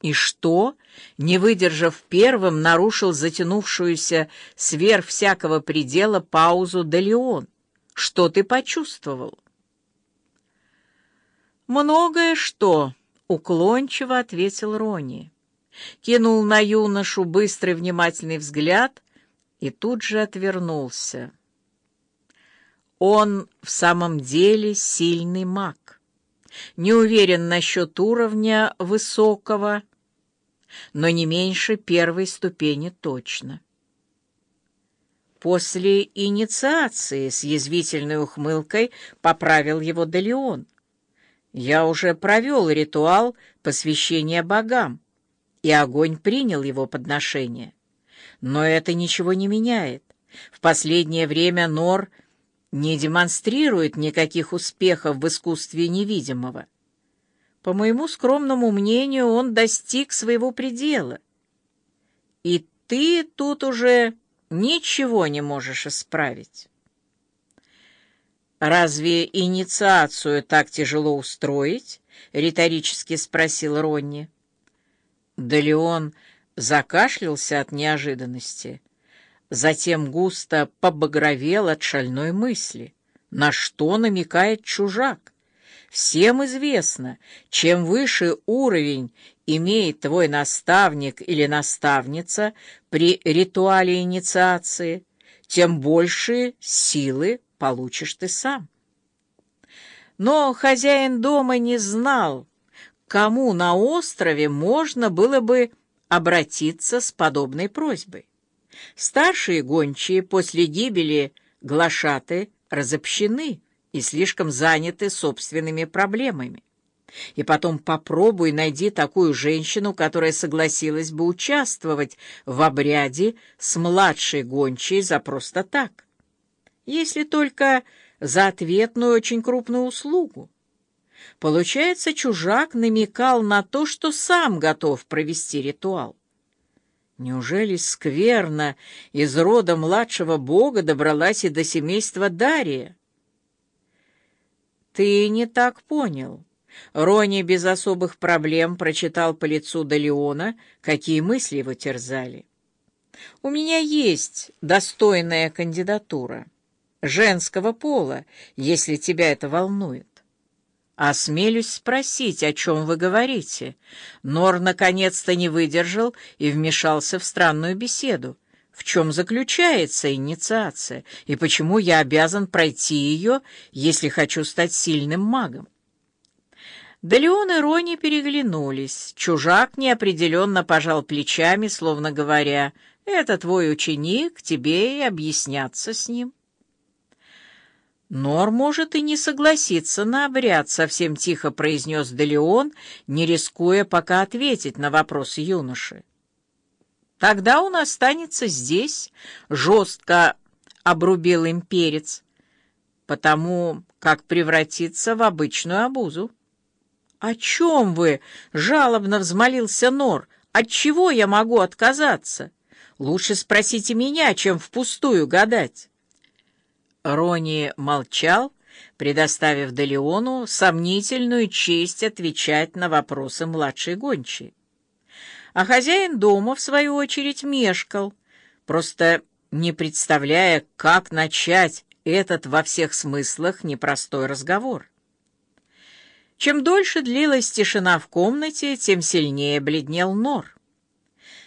И что, не выдержав первым, нарушил затянувшуюся сверх всякого предела паузу Делеон? Что ты почувствовал? «Многое что», — уклончиво ответил Рони. Кинул на юношу быстрый внимательный взгляд и тут же отвернулся. Он в самом деле сильный маг. Не уверен насчет уровня высокого, но не меньше первой ступени точно. После инициации с язвительной ухмылкой поправил его Делеон. Я уже провел ритуал посвящения богам, и огонь принял его подношение. Но это ничего не меняет. В последнее время Нор не демонстрирует никаких успехов в искусстве невидимого. По моему скромному мнению, он достиг своего предела. И ты тут уже ничего не можешь исправить. «Разве инициацию так тяжело устроить?» — риторически спросил Ронни. Да Леон закашлялся от неожиданности, затем густо побагровел от шальной мысли. На что намекает чужак? Всем известно, чем выше уровень имеет твой наставник или наставница при ритуале инициации, тем больше силы получишь ты сам. Но хозяин дома не знал, кому на острове можно было бы обратиться с подобной просьбой. Старшие гончие после гибели глашаты разобщены и слишком заняты собственными проблемами. И потом попробуй найди такую женщину, которая согласилась бы участвовать в обряде с младшей гончей за просто так если только за ответную очень крупную услугу. Получается, чужак намекал на то, что сам готов провести ритуал. Неужели скверно из рода младшего бога добралась и до семейства Дария? Ты не так понял. Рони без особых проблем прочитал по лицу Далеона, какие мысли его терзали. У меня есть достойная кандидатура женского пола, если тебя это волнует. Осмелюсь спросить, о чем вы говорите. Нор наконец-то не выдержал и вмешался в странную беседу. В чем заключается инициация, и почему я обязан пройти ее, если хочу стать сильным магом? Делеон и Рони переглянулись. Чужак неопределенно пожал плечами, словно говоря, «Это твой ученик, тебе и объясняться с ним». «Нор может и не согласиться на обряд», — совсем тихо произнес Делеон, не рискуя пока ответить на вопрос юноши. «Тогда он останется здесь», — жестко обрубил им перец, потому как превратиться в обычную обузу. «О чем вы?» — жалобно взмолился Нор. «От чего я могу отказаться? Лучше спросите меня, чем впустую гадать». Рони молчал, предоставив Делеону сомнительную честь отвечать на вопросы младшей гончей. А хозяин дома, в свою очередь, мешкал, просто не представляя, как начать этот во всех смыслах непростой разговор. Чем дольше длилась тишина в комнате, тем сильнее бледнел Нор.